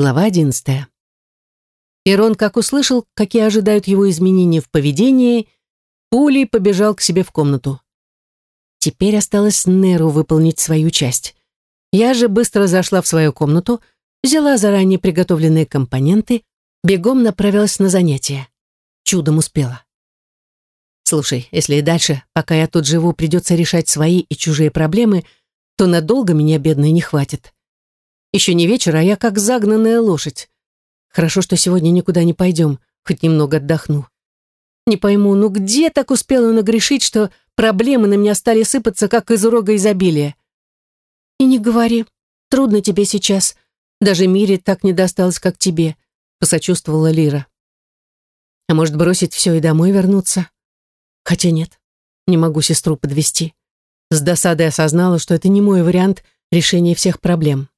Глава одиннадцатая. Ирон, как услышал, какие ожидают его изменения в поведении, пулей побежал к себе в комнату. Теперь осталось Неру выполнить свою часть. Я же быстро зашла в свою комнату, взяла заранее приготовленные компоненты, бегом направилась на занятия. Чудом успела. Слушай, если и дальше, пока я тут живу, придется решать свои и чужие проблемы, то надолго меня, бедной, не хватит. Еще не вечер, а я как загнанная лошадь. Хорошо, что сегодня никуда не пойдем, хоть немного отдохну. Не пойму, ну где так успела нагрешить, что проблемы на меня стали сыпаться, как из рога изобилия? И не говори, трудно тебе сейчас. Даже Мире так не досталось, как тебе, посочувствовала Лира. А может, бросить все и домой вернуться? Хотя нет, не могу сестру подвести. С досадой осознала, что это не мой вариант решения всех проблем.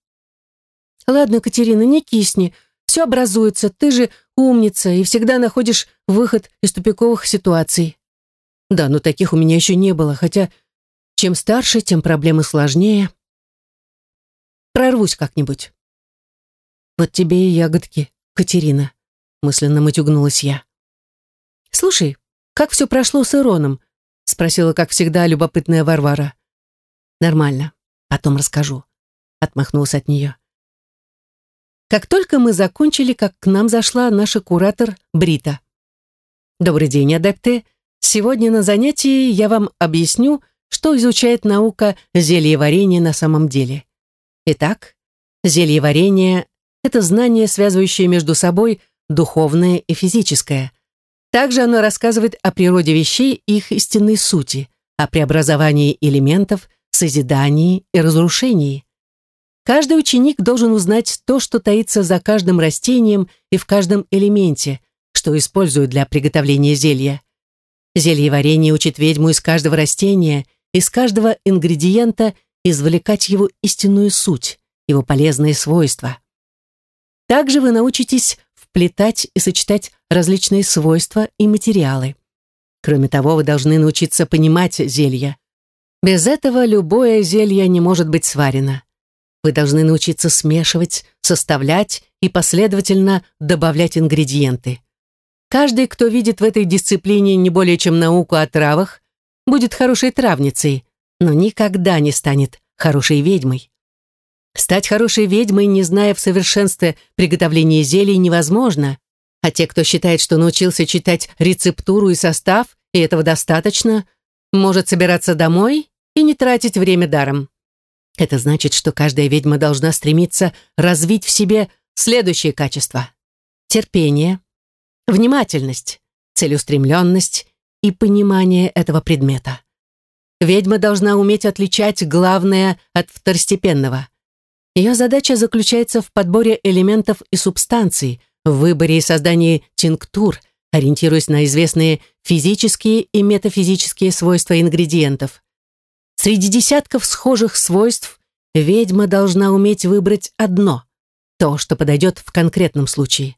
Ладно, Катерина, не кисни, все образуется, ты же умница и всегда находишь выход из тупиковых ситуаций. Да, но таких у меня еще не было, хотя чем старше, тем проблемы сложнее. Прорвусь как-нибудь. Вот тебе и ягодки, Катерина, мысленно матюгнулась я. Слушай, как все прошло с Ироном? Спросила, как всегда, любопытная Варвара. Нормально, потом расскажу. Отмахнулась от нее. Как только мы закончили, как к нам зашла наша куратор Брита. «Добрый день, адепты. Сегодня на занятии я вам объясню, что изучает наука зельеварения на самом деле. Итак, зельеварение – это знание, связывающее между собой духовное и физическое. Также оно рассказывает о природе вещей и их истинной сути, о преобразовании элементов, созидании и разрушении. Каждый ученик должен узнать то, что таится за каждым растением и в каждом элементе, что используют для приготовления зелья. Зельеварение учит ведьму из каждого растения, из каждого ингредиента извлекать его истинную суть, его полезные свойства. Также вы научитесь вплетать и сочетать различные свойства и материалы. Кроме того, вы должны научиться понимать зелья. Без этого любое зелье не может быть сварено. Вы должны научиться смешивать, составлять и последовательно добавлять ингредиенты. Каждый, кто видит в этой дисциплине не более чем науку о травах, будет хорошей травницей, но никогда не станет хорошей ведьмой. Стать хорошей ведьмой, не зная в совершенстве приготовления зелий, невозможно, а те, кто считает, что научился читать рецептуру и состав, и этого достаточно, может собираться домой и не тратить время даром. Это значит, что каждая ведьма должна стремиться развить в себе следующие качества. Терпение, внимательность, целеустремленность и понимание этого предмета. Ведьма должна уметь отличать главное от второстепенного. Ее задача заключается в подборе элементов и субстанций, в выборе и создании тинктур, ориентируясь на известные физические и метафизические свойства ингредиентов. Среди десятков схожих свойств ведьма должна уметь выбрать одно, то, что подойдет в конкретном случае.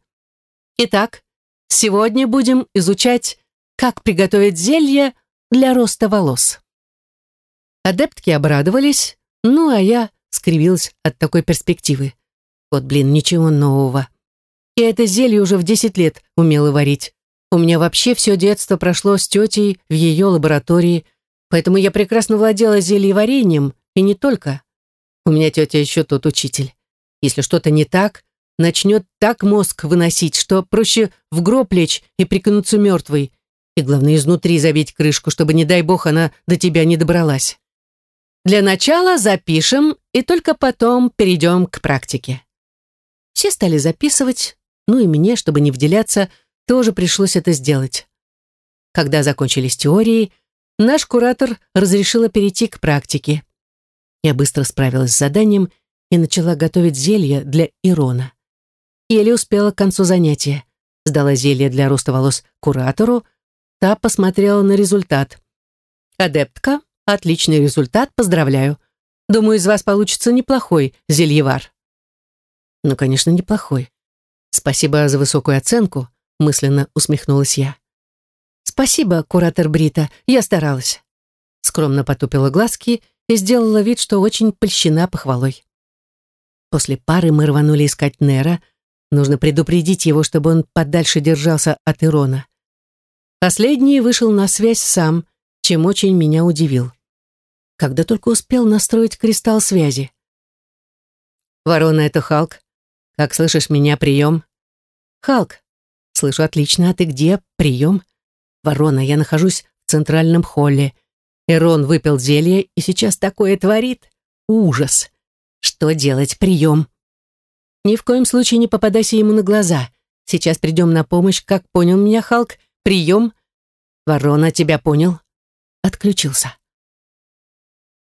Итак, сегодня будем изучать, как приготовить зелье для роста волос. Адептки обрадовались, ну а я скривилась от такой перспективы. Вот, блин, ничего нового. Я это зелье уже в 10 лет умела варить. У меня вообще все детство прошло с тетей в ее лаборатории, Поэтому я прекрасно владела зельеварением, и не только. У меня тетя еще тот учитель. Если что-то не так, начнет так мозг выносить, что проще в гроб лечь и прикнуться мертвой. И главное, изнутри забить крышку, чтобы, не дай бог, она до тебя не добралась. Для начала запишем, и только потом перейдем к практике. Все стали записывать, ну и мне, чтобы не вделяться, тоже пришлось это сделать. Когда закончились теории, наш куратор разрешила перейти к практике. Я быстро справилась с заданием и начала готовить зелье для Ирона. Еле успела к концу занятия. Сдала зелье для роста волос куратору, та посмотрела на результат. «Адептка, отличный результат, поздравляю. Думаю, из вас получится неплохой зельевар». «Ну, конечно, неплохой. Спасибо за высокую оценку», мысленно усмехнулась я. «Спасибо, куратор Брита, я старалась». Скромно потупила глазки и сделала вид, что очень польщена похвалой. После пары мы рванули искать Нера, Нужно предупредить его, чтобы он подальше держался от Ирона. Последний вышел на связь сам, чем очень меня удивил. Когда только успел настроить кристалл связи. «Ворона, это Халк. Как слышишь меня, прием?» «Халк. Слышу отлично. А ты где? Прием?» «Ворона, я нахожусь в центральном холле. Эрон выпил зелье и сейчас такое творит. Ужас. Что делать? Прием. Ни в коем случае не попадайся ему на глаза. Сейчас придем на помощь, как понял меня Халк. Прием. Ворона тебя понял. Отключился.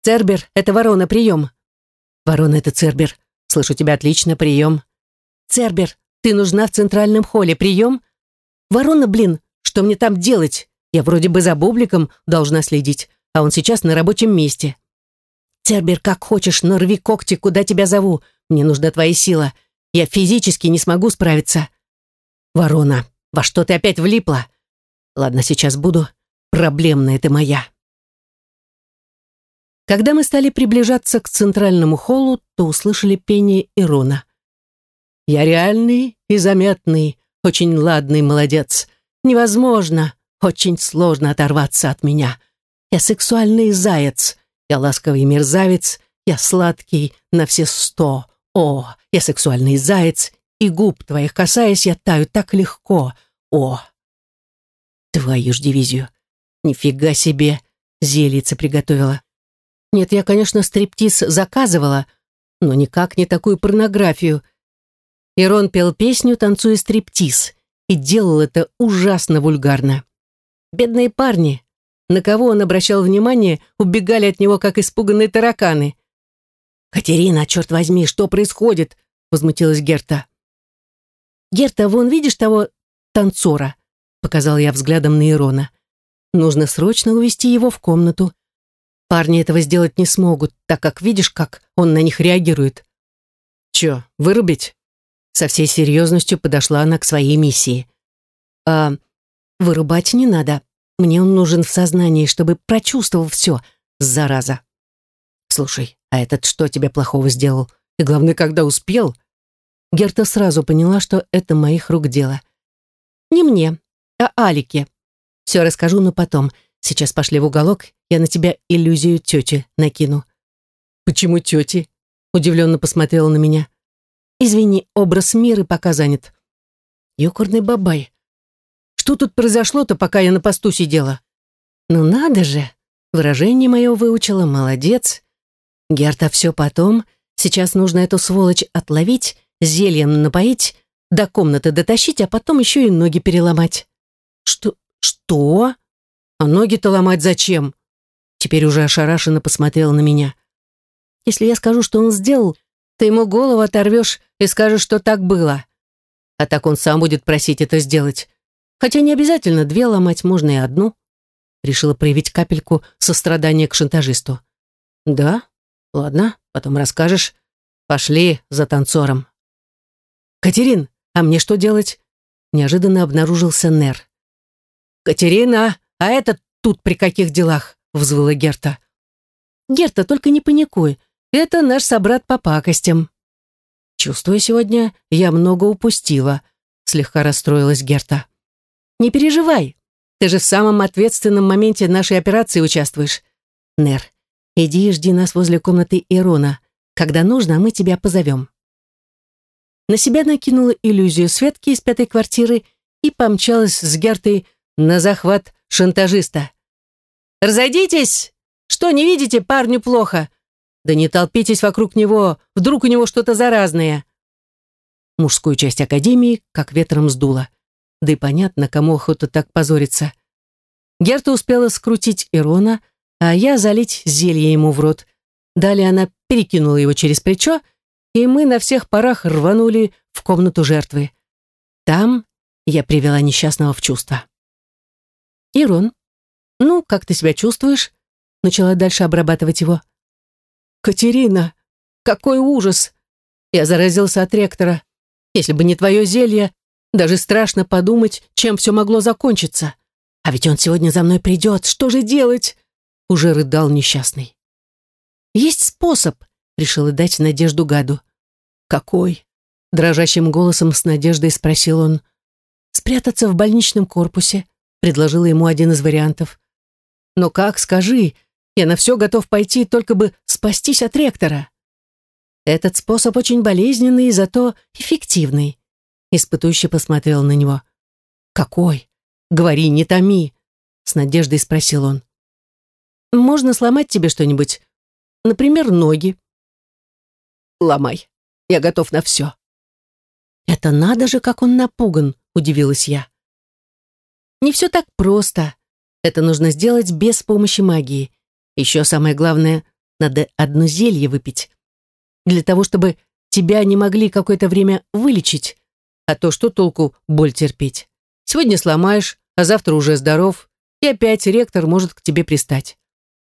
Цербер, это ворона, прием. Ворона, это Цербер. Слышу тебя отлично, прием. Цербер, ты нужна в центральном холле, прием. Ворона, блин, что мне там делать? Я вроде бы за Бубликом должна следить а он сейчас на рабочем месте. Цербер, как хочешь, но рви когти, куда тебя зову. Мне нужна твоя сила. Я физически не смогу справиться. Ворона, во что ты опять влипла? Ладно, сейчас буду. Проблемная ты моя. Когда мы стали приближаться к центральному холлу, то услышали пение Ирона. «Я реальный и заметный, очень ладный молодец. Невозможно, очень сложно оторваться от меня. Я сексуальный заяц, я ласковый мерзавец, я сладкий на все сто. О, я сексуальный заяц, и губ твоих касаясь, я таю так легко. О, твою ж дивизию. Нифига себе, зельица приготовила. Нет, я, конечно, стриптиз заказывала, но никак не такую порнографию. Ирон пел песню, танцуя стриптиз, и делал это ужасно вульгарно. Бедные парни, на кого он обращал внимание, убегали от него, как испуганные тараканы. «Катерина, черт возьми, что происходит?» — возмутилась Герта. «Герта, вон видишь того танцора?» — показал я взглядом на Ирона. «Нужно срочно увести его в комнату. Парни этого сделать не смогут, так как видишь, как он на них реагирует». «Чё, вырубить?» Со всей серьезностью подошла она к своей миссии. «А вырубать не надо. Мне он нужен в сознании, чтобы прочувствовал все, зараза. Слушай, а этот что тебе плохого сделал? И главное, когда успел? Герта сразу поняла, что это моих рук дело. Не мне, а Алике. Все расскажу, но потом. Сейчас пошли в уголок, я на тебя иллюзию тети накину. Почему тети? Удивленно посмотрела на меня. Извини, образ мира пока занят. Ёкурный бабай. Что тут произошло-то, пока я на посту сидела? Ну надо же, выражение мое выучила, молодец. Герта, все потом. Сейчас нужно эту сволочь отловить, зельем напоить, до комнаты дотащить, а потом еще и ноги переломать. Что? Что? А ноги-то ломать зачем? Теперь уже ошарашенно посмотрела на меня. Если я скажу, что он сделал, ты ему голову оторвешь и скажешь, что так было. А так он сам будет просить это сделать. Хотя не обязательно две ломать, можно и одну. Решила проявить капельку сострадания к шантажисту. Да? Ладно, потом расскажешь. Пошли за танцором. Катерин, а мне что делать? Неожиданно обнаружился Нер. Катерина, а этот тут при каких делах? Взвыла Герта. Герта, только не паникуй. Это наш собрат по пакостям. Чувствую сегодня, я много упустила. Слегка расстроилась Герта. Не переживай. Ты же в самом ответственном моменте нашей операции участвуешь. Нер, иди и жди нас возле комнаты Ирона. Когда нужно, мы тебя позовем. На себя накинула иллюзию Светки из пятой квартиры и помчалась с Гертой на захват шантажиста. «Разойдитесь! Что, не видите, парню плохо? Да не толпитесь вокруг него, вдруг у него что-то заразное!» Мужскую часть академии как ветром сдуло. Да и понятно, кому охота так позориться. Герта успела скрутить Ирона, а я залить зелье ему в рот. Далее она перекинула его через плечо, и мы на всех парах рванули в комнату жертвы. Там я привела несчастного в чувство. «Ирон, ну, как ты себя чувствуешь?» Начала дальше обрабатывать его. «Катерина, какой ужас!» Я заразился от ректора. Если бы не твое зелье, даже страшно подумать, чем все могло закончиться. А ведь он сегодня за мной придет. Что же делать? Уже рыдал несчастный. Есть способ, решила дать надежду гаду. Какой? дрожащим голосом с надеждой спросил он. «Спрятаться в больничном корпусе», — предложила ему один из вариантов. «Но как, скажи, я на все готов пойти, только бы спастись от ректора». «Этот способ очень болезненный и зато эффективный», — испытующе посмотрел на него. «Какой? Говори, не томи», — с надеждой спросил он. «Можно сломать тебе что-нибудь? Например, ноги». «Ломай, я готов на все». «Это надо же, как он напуган», — удивилась я. «Не все так просто. Это нужно сделать без помощи магии. Еще самое главное, надо одно зелье выпить. Для того, чтобы тебя не могли какое-то время вылечить. А то что толку боль терпеть? Сегодня сломаешь, а завтра уже здоров, и опять ректор может к тебе пристать.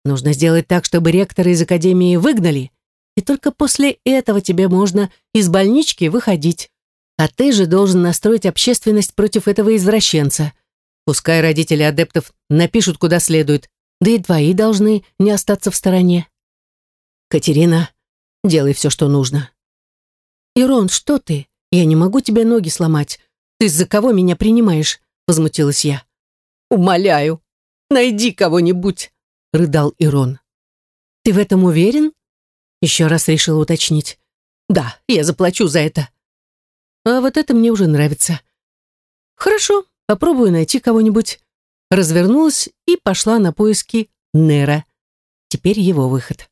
Нужно сделать так, чтобы ректора из академии выгнали, и только после этого тебе можно из больнички выходить. А ты же должен настроить общественность против этого извращенца. Пускай родители адептов напишут куда следует, да и твои должны не остаться в стороне. Катерина, делай все, что нужно. Ирон, что ты? Я не могу тебе ноги сломать. Ты из-за кого меня принимаешь? Возмутилась я. Умоляю, найди кого-нибудь, рыдал Ирон. Ты в этом уверен? Еще раз решила уточнить. Да, я заплачу за это. А вот это мне уже нравится. Хорошо, попробую найти кого-нибудь. Развернулась и пошла на поиски Нера. Теперь его выход.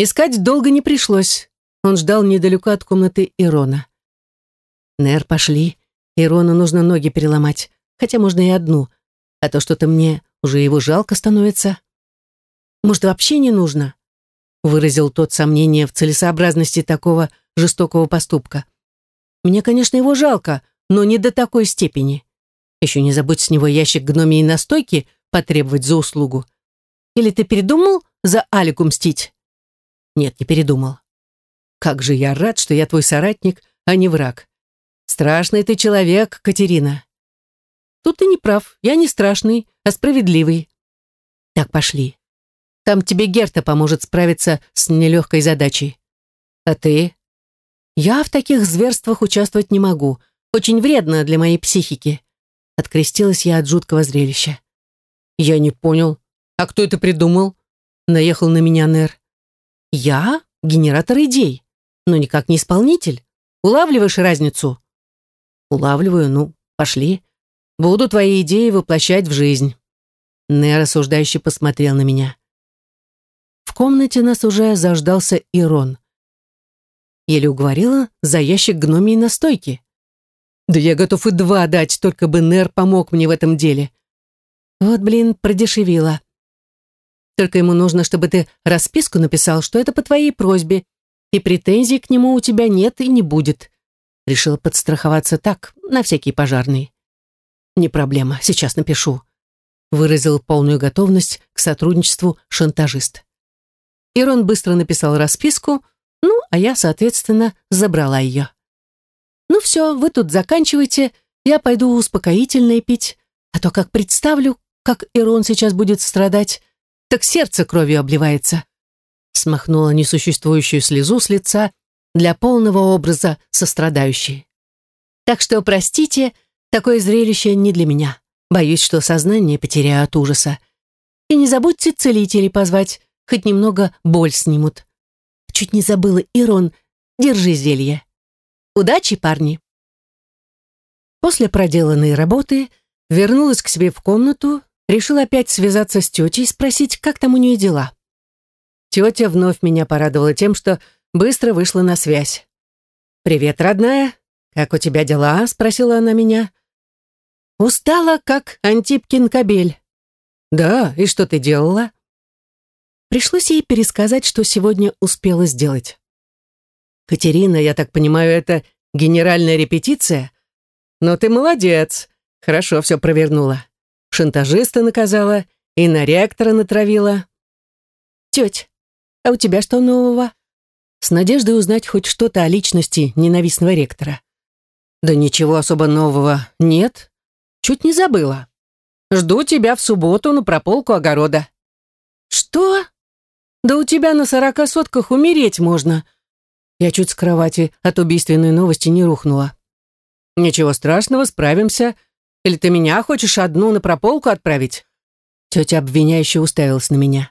Искать долго не пришлось. Он ждал недалеко от комнаты Ирона. Нер, пошли. Ирону нужно ноги переломать, хотя можно и одну, а то что-то мне уже его жалко становится. Может, вообще не нужно? Выразил тот сомнение в целесообразности такого жестокого поступка. Мне, конечно, его жалко, но не до такой степени. Еще не забудь с него ящик гномии настойки потребовать за услугу. Или ты передумал за Алику мстить? Нет, не передумал. Как же я рад, что я твой соратник, а не враг. Страшный ты человек, Катерина. Тут ты не прав, я не страшный, а справедливый. Так, пошли. Там тебе Герта поможет справиться с нелегкой задачей. А ты? Я в таких зверствах участвовать не могу. Очень вредно для моей психики. Открестилась я от жуткого зрелища. Я не понял. А кто это придумал? Наехал на меня Нер. Я генератор идей, но никак не исполнитель. Улавливаешь разницу? Улавливаю, ну, пошли. Буду твои идеи воплощать в жизнь. Нер осуждающе посмотрел на меня. В комнате нас уже заждался Ирон. Еле уговорила за ящик гномии настойки. Да я готов и два дать, только бы Нер помог мне в этом деле. Вот, блин, продешевила. Только ему нужно, чтобы ты расписку написал, что это по твоей просьбе, и претензий к нему у тебя нет и не будет. Решила подстраховаться так, на всякий пожарный. Не проблема, сейчас напишу. Выразил полную готовность к сотрудничеству шантажист. Ирон быстро написал расписку, ну, а я, соответственно, забрала ее. «Ну все, вы тут заканчивайте, я пойду успокоительное пить, а то как представлю, как Ирон сейчас будет страдать, так сердце кровью обливается». Смахнула несуществующую слезу с лица для полного образа сострадающей. «Так что, простите, такое зрелище не для меня. Боюсь, что сознание потеряю от ужаса. И не забудьте целителей позвать, хоть немного боль снимут. Чуть не забыла, Ирон, держи зелье. Удачи, парни. После проделанной работы вернулась к себе в комнату, решила опять связаться с тетей и спросить, как там у нее дела. Тетя вновь меня порадовала тем, что быстро вышла на связь. «Привет, родная. Как у тебя дела?» — спросила она меня. «Устала, как Антипкин кобель». «Да, и что ты делала?» Пришлось ей пересказать, что сегодня успела сделать. «Катерина, я так понимаю, это генеральная репетиция? Но ты молодец, хорошо все провернула. Шантажиста наказала и на ректора натравила». «Теть, а у тебя что нового?» С надеждой узнать хоть что-то о личности ненавистного ректора. «Да ничего особо нового нет. Чуть не забыла. Жду тебя в субботу на прополку огорода». «Что?» Да у тебя на сорока сотках умереть можно. Я чуть с кровати от убийственной новости не рухнула. «Ничего страшного, справимся. Или ты меня хочешь одну на прополку отправить?» Тетя обвиняюще уставилась на меня.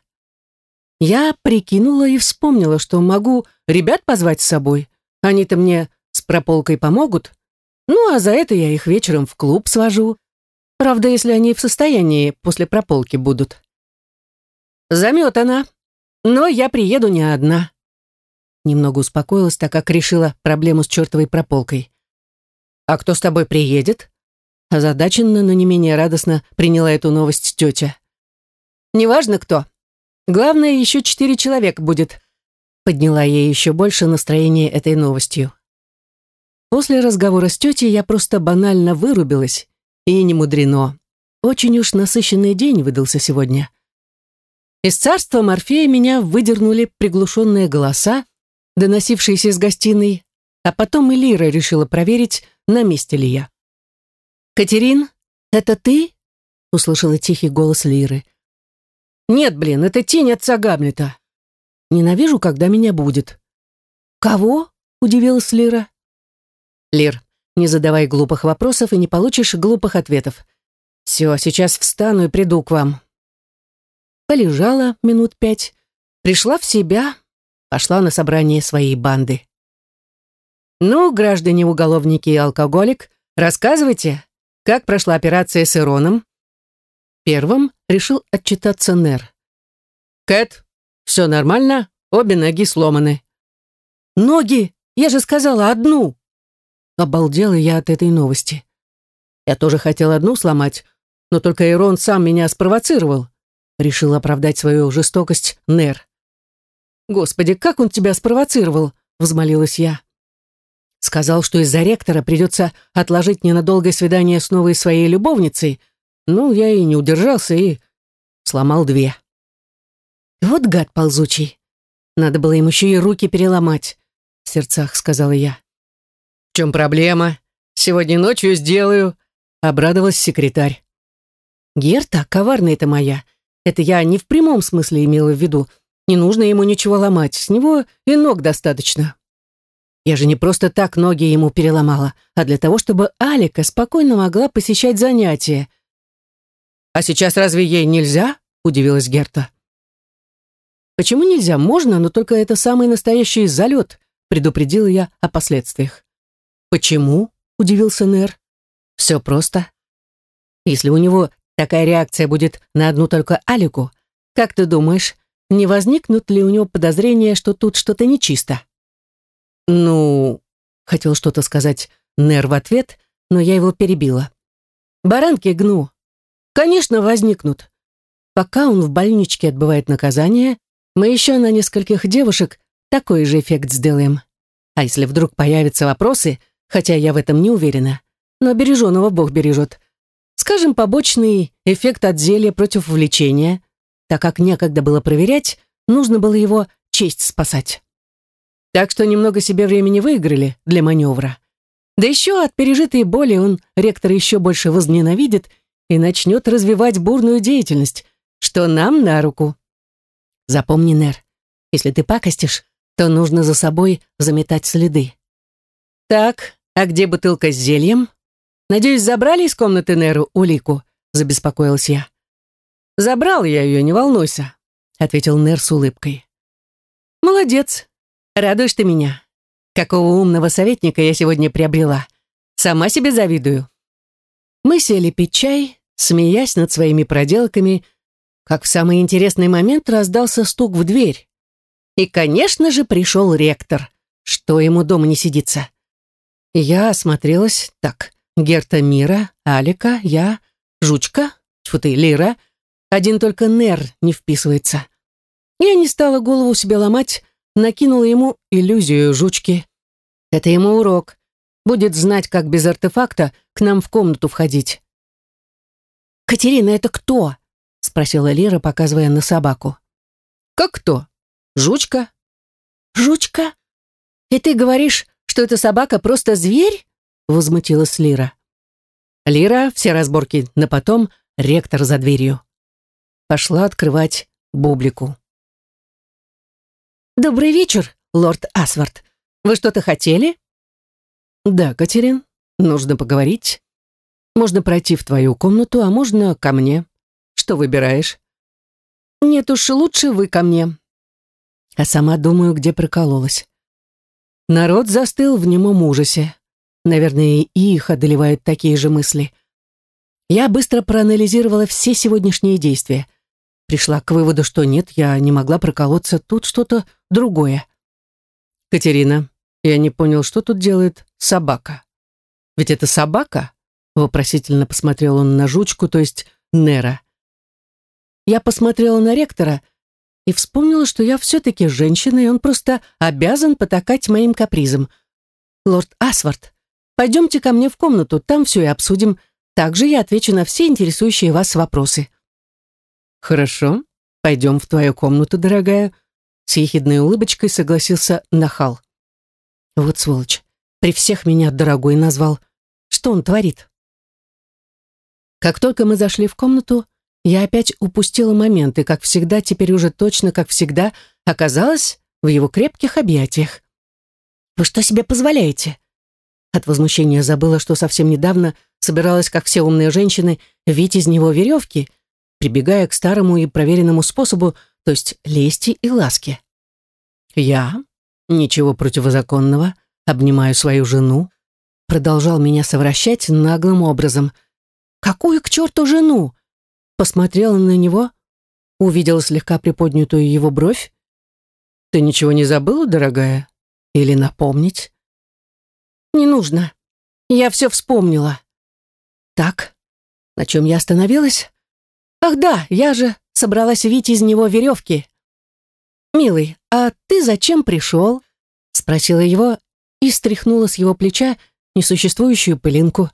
Я прикинула и вспомнила, что могу ребят позвать с собой. Они-то мне с прополкой помогут. Ну, а за это я их вечером в клуб свожу. Правда, если они в состоянии после прополки будут. Заметана. Но я приеду не одна. Немного успокоилась, так как решила проблему с чертовой прополкой. «А кто с тобой приедет?» Озадаченно, но не менее радостно приняла эту новость тетя. «Неважно кто. Главное, еще четыре человека будет», подняла ей еще больше настроение этой новостью. После разговора с тетей я просто банально вырубилась, и не мудрено. Очень уж насыщенный день выдался сегодня. Из царства Морфея меня выдернули приглушенные голоса, доносившиеся из гостиной, а потом и Лира решила проверить, на месте ли я. «Катерин, это ты?» — услышала тихий голос Лиры. «Нет, блин, это тень отца Гамлета. Ненавижу, когда меня будет». «Кого?» — удивилась Лира. «Лир, не задавай глупых вопросов и не получишь глупых ответов. Все, сейчас встану и приду к вам». Полежала минут пять, пришла в себя, пошла на собрание своей банды. «Ну, граждане-уголовники и алкоголик, рассказывайте, как прошла операция с Ироном?» Первым решил отчитаться Нер. «Кэт, все нормально, обе ноги сломаны». «Ноги? Я же сказала одну!» Обалдела я от этой новости. Я тоже хотел одну сломать, но только Ирон сам меня спровоцировал. Решил оправдать свою жестокость Нер. «Господи, как он тебя спровоцировал?» — взмолилась я. Сказал, что из-за ректора придется отложить ненадолгое свидание с новой своей любовницей, ну, я и не удержался и сломал две. Вот гад ползучий. Надо было ему еще и руки переломать, в сердцах сказала я. В чем проблема? Сегодня ночью сделаю, обрадовалась секретарь. Герта, коварная это моя. Это я не в прямом смысле имела в виду. Не нужно ему ничего ломать, с него и ног достаточно. Я же не просто так ноги ему переломала, а для того, чтобы Алика спокойно могла посещать занятия. «А сейчас разве ей нельзя?» — удивилась Герта. «Почему нельзя? Можно, но только это самый настоящий залет», — предупредила я о последствиях. «Почему?» — удивился Нер. «Все просто. Если у него такая реакция будет на одну только Алику, как ты думаешь, не возникнут ли у него подозрения, что тут что-то нечисто?» «Ну...» — хотел что-то сказать Нер в ответ, но я его перебила. «Баранки гну. Конечно, возникнут. Пока он в больничке отбывает наказание, мы еще на нескольких девушек такой же эффект сделаем. А если вдруг появятся вопросы, хотя я в этом не уверена, но береженого Бог бережет, скажем, побочный эффект от зелья против влечения, так как некогда было проверять, нужно было его честь спасать. Так что немного себе времени выиграли для маневра. Да еще от пережитой боли он ректора еще больше возненавидит и начнет развивать бурную деятельность, что нам на руку. Запомни, Нер, если ты пакостишь, то нужно за собой заметать следы. Так, а где бутылка с зельем? Надеюсь, забрали из комнаты Неру улику? Забеспокоилась я. Забрал я ее, не волнуйся, ответил Нер с улыбкой. Молодец, радуешь ты меня. Какого умного советника я сегодня приобрела. Сама себе завидую. Мы сели пить чай, смеясь над своими проделками, как в самый интересный момент раздался стук в дверь. И, конечно же, пришел ректор. Что ему дома не сидится? Я осмотрелась так. Герта Мира, Алика, я, Жучка, тьфу ты, Лира. Один только Нер не вписывается. Я не стала голову себе ломать, накинула ему иллюзию жучки. Это ему урок будет знать, как без артефакта к нам в комнату входить. «Катерина, это кто?» — спросила Лера, показывая на собаку. «Как кто? Жучка?» «Жучка? И ты говоришь, что эта собака просто зверь?» — возмутилась Лира. Лира, все разборки на потом, ректор за дверью. Пошла открывать бублику. «Добрый вечер, лорд Асвард. Вы что-то хотели?» «Да, Катерин, нужно поговорить. Можно пройти в твою комнату, а можно ко мне. Что выбираешь?» «Нет уж, лучше вы ко мне». А сама думаю, где прокололась. Народ застыл в немом ужасе. Наверное, и их одолевают такие же мысли. Я быстро проанализировала все сегодняшние действия. Пришла к выводу, что нет, я не могла проколоться, тут что-то другое. «Катерина, я не понял, что тут делает собака. Ведь это собака?» Вопросительно посмотрел он на жучку, то есть Нера. Я посмотрела на ректора и вспомнила, что я все-таки женщина, и он просто обязан потакать моим капризам. «Лорд Асвард, пойдемте ко мне в комнату, там все и обсудим. Также я отвечу на все интересующие вас вопросы». «Хорошо, пойдем в твою комнату, дорогая», с ехидной улыбочкой согласился Нахал. Вот сволочь, при всех меня дорогой назвал. Что он творит? Как только мы зашли в комнату, я опять упустила момент, и, как всегда, теперь уже точно, как всегда, оказалась в его крепких объятиях. «Вы что себе позволяете?» От возмущения забыла, что совсем недавно собиралась, как все умные женщины, вить из него веревки, прибегая к старому и проверенному способу, то есть лести и ласки. Я, ничего противозаконного, обнимаю свою жену, продолжал меня совращать наглым образом. «Какую к черту жену?» Посмотрела на него, увидела слегка приподнятую его бровь. «Ты ничего не забыла, дорогая? Или напомнить?» «Не нужно. Я все вспомнила». «Так, на чем я остановилась?» «Ах да, я же собралась вить из него веревки». «Милый, а ты зачем пришел?» спросила его и стряхнула с его плеча несуществующую пылинку.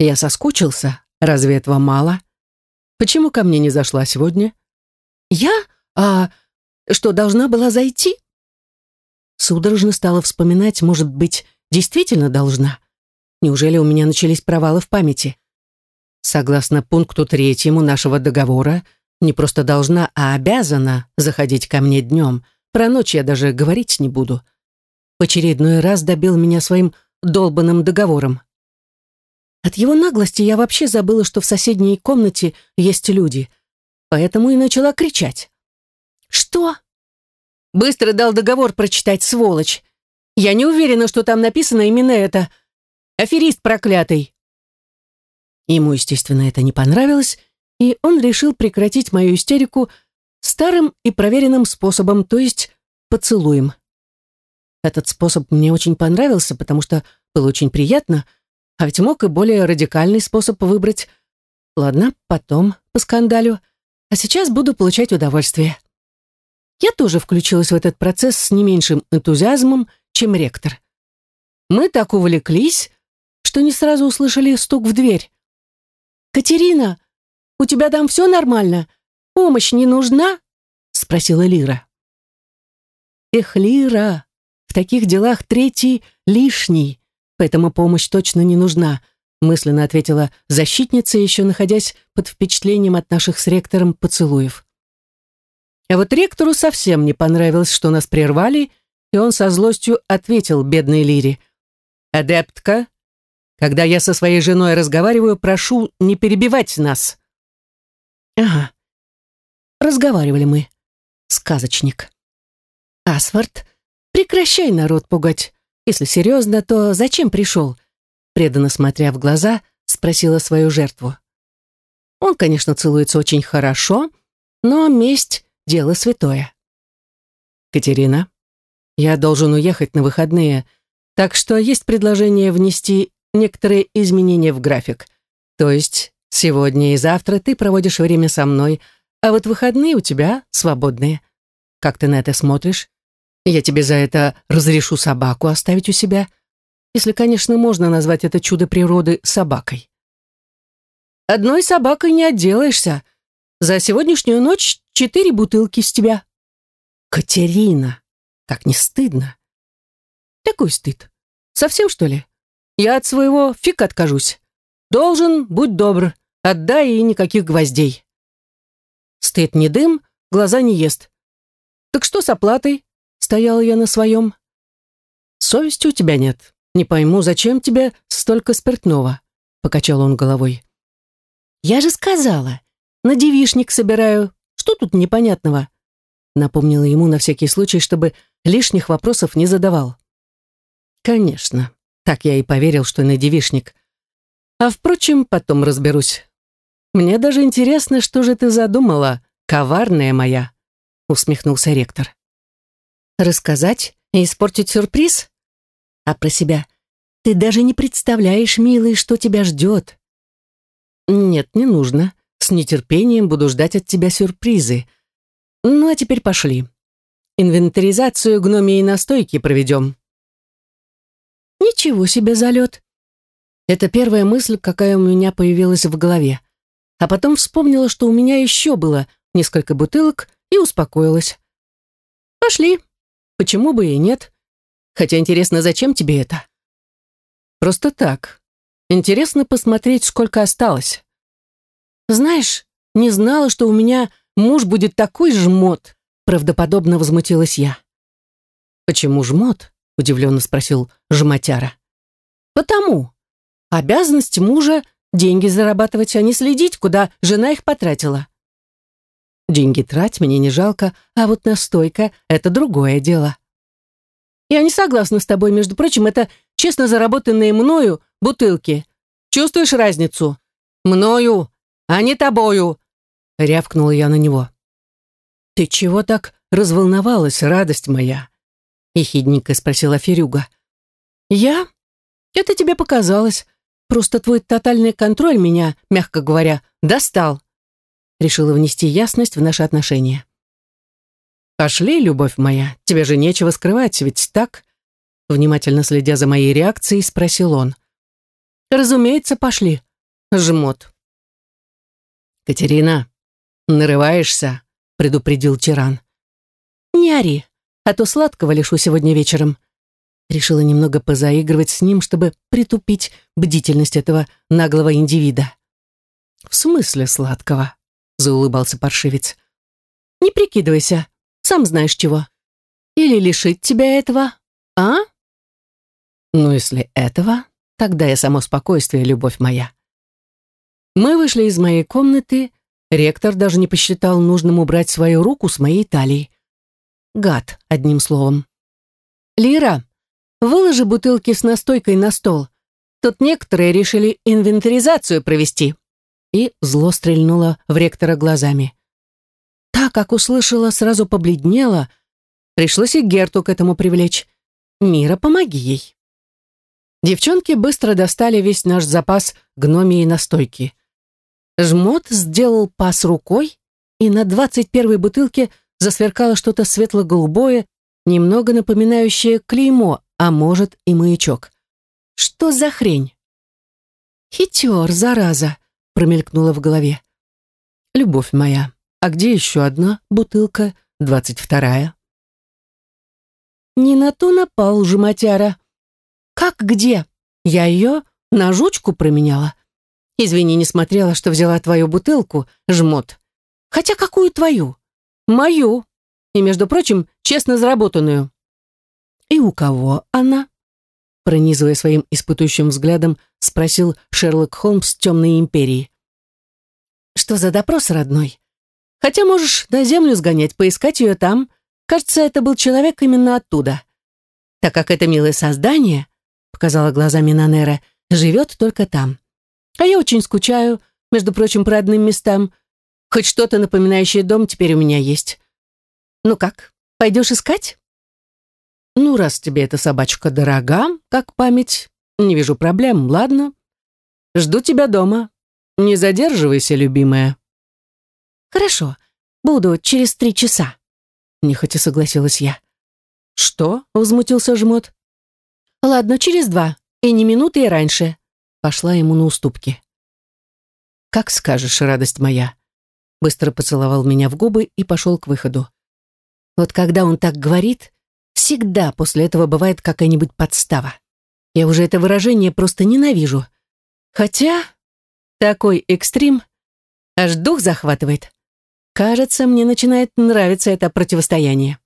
«Я соскучился. Разве этого мало? Почему ко мне не зашла сегодня?» «Я? А что, должна была зайти?» Судорожно стала вспоминать, может быть, действительно должна. Неужели у меня начались провалы в памяти? Согласно пункту третьему нашего договора, не просто должна, а обязана заходить ко мне днем. Про ночь я даже говорить не буду. В очередной раз добил меня своим долбанным договором. От его наглости я вообще забыла, что в соседней комнате есть люди, поэтому и начала кричать. «Что?» Быстро дал договор прочитать, сволочь. Я не уверена, что там написано именно это. Аферист проклятый. Ему, естественно, это не понравилось, и он решил прекратить мою истерику старым и проверенным способом, то есть поцелуем. Этот способ мне очень понравился, потому что было очень приятно, а ведь мог и более радикальный способ выбрать. Ладно, потом по скандалю, а сейчас буду получать удовольствие. Я тоже включилась в этот процесс с не меньшим энтузиазмом, чем ректор. Мы так увлеклись, что не сразу услышали стук в дверь. «Катерина, у тебя там все нормально? Помощь не нужна?» — спросила Лира. «Эх, Лира, в таких делах третий лишний, поэтому помощь точно не нужна», мысленно ответила защитница, еще находясь под впечатлением от наших с ректором поцелуев. А вот ректору совсем не понравилось, что нас прервали, и он со злостью ответил бедной Лире. «Адептка, когда я со своей женой разговариваю, прошу не перебивать нас». Ага. Разговаривали мы. Сказочник. Асфорд, прекращай народ пугать. Если серьезно, то зачем пришел? Преданно смотря в глаза, спросила свою жертву. Он, конечно, целуется очень хорошо, но месть — дело святое. Катерина, я должен уехать на выходные, так что есть предложение внести некоторые изменения в график. То есть Сегодня и завтра ты проводишь время со мной, а вот выходные у тебя свободные. Как ты на это смотришь? Я тебе за это разрешу собаку оставить у себя, если, конечно, можно назвать это чудо природы собакой. Одной собакой не отделаешься. За сегодняшнюю ночь четыре бутылки с тебя. Катерина, как не стыдно. Какой стыд? Совсем, что ли? Я от своего фиг откажусь. Должен, будь добр. Отдай и никаких гвоздей. Стыд не дым, глаза не ест. Так что с оплатой? Стояла я на своем. Совести у тебя нет. Не пойму, зачем тебе столько спиртного?» Покачал он головой. «Я же сказала, на девишник собираю. Что тут непонятного?» Напомнила ему на всякий случай, чтобы лишних вопросов не задавал. «Конечно. Так я и поверил, что на девишник. А впрочем, потом разберусь. Мне даже интересно, что же ты задумала, коварная моя», усмехнулся ректор. «Рассказать и испортить сюрприз? А про себя? Ты даже не представляешь, милый, что тебя ждет». «Нет, не нужно. С нетерпением буду ждать от тебя сюрпризы. Ну, а теперь пошли. Инвентаризацию гномии настойки проведем». «Ничего себе залет!» Это первая мысль, какая у меня появилась в голове. А потом вспомнила, что у меня еще было несколько бутылок, и успокоилась. «Пошли. Почему бы и нет? Хотя интересно, зачем тебе это?» «Просто так. Интересно посмотреть, сколько осталось». «Знаешь, не знала, что у меня муж будет такой жмот», правдоподобно возмутилась я. «Почему жмот?» — удивленно спросил жмотяра. «Потому. Обязанность мужа — деньги зарабатывать, а не следить, куда жена их потратила». «Деньги трать мне не жалко, а вот настойка — это другое дело». «Я не согласна с тобой, между прочим, это честно заработанные мною бутылки. Чувствуешь разницу? Мною, а не тобою!» — рявкнула я на него. «Ты чего так разволновалась, радость моя?» — ехидненько спросила Ферюга. «Я? Это тебе показалось. Просто твой тотальный контроль меня, мягко говоря, достал». Решила внести ясность в наши отношения. «Пошли, любовь моя, тебе же нечего скрывать, ведь так?» Внимательно следя за моей реакцией, спросил он. «Разумеется, пошли. Жмот». «Катерина, нарываешься?» предупредил тиран. «Не ори, а то сладкого лишу сегодня вечером». Решила немного позаигрывать с ним, чтобы притупить бдительность этого наглого индивида. «В смысле сладкого?» — заулыбался паршивец. «Не прикидывайся, сам знаешь чего. Или лишить тебя этого, а?» «Ну, если этого, тогда я само спокойствие, любовь моя». Мы вышли из моей комнаты, ректор даже не посчитал нужным убрать свою руку с моей талии. Гад, одним словом. «Лира, выложи бутылки с настойкой на стол. Тут некоторые решили инвентаризацию провести». И зло стрельнула в ректора глазами. Так, как услышала, сразу побледнела. Пришлось и Герту к этому привлечь. «Мира, помоги ей». Девчонки быстро достали весь наш запас гномии настойки. Жмот сделал пас рукой, и на двадцать первой бутылке засверкало что-то светло-голубое, немного напоминающее клеймо, а может и маячок. Что за хрень? «Хитер, зараза!» — промелькнула в голове. «Любовь моя, а где еще одна бутылка, двадцать вторая?» «Не на то напал, жематяра. Как где? Я ее на жучку променяла. Извини, не смотрела, что взяла твою бутылку, жмот. Хотя какую твою? Мою. И, между прочим, честно заработанную. И у кого она? Пронизывая своим испытующим взглядом, спросил Шерлок Холмс темной империи. Что за допрос, родной? Хотя можешь на землю сгонять, поискать ее там. Кажется, это был человек именно оттуда. Так как это милое создание, показала глазами Нанера, живет только там. А я очень скучаю, между прочим, по родным местам. Хоть что-то напоминающее дом теперь у меня есть. Ну как, пойдешь искать? Ну, раз тебе эта собачка дорога, как память, не вижу проблем, ладно? Жду тебя дома. Не задерживайся, любимая. Хорошо, буду через три часа. Нехотя согласилась я. Что? Возмутился жмот. Ладно, через два. И не минуты и раньше пошла ему на уступки. «Как скажешь, радость моя!» Быстро поцеловал меня в губы и пошел к выходу. Вот когда он так говорит, всегда после этого бывает какая-нибудь подстава. Я уже это выражение просто ненавижу. Хотя такой экстрим аж дух захватывает. Кажется, мне начинает нравиться это противостояние.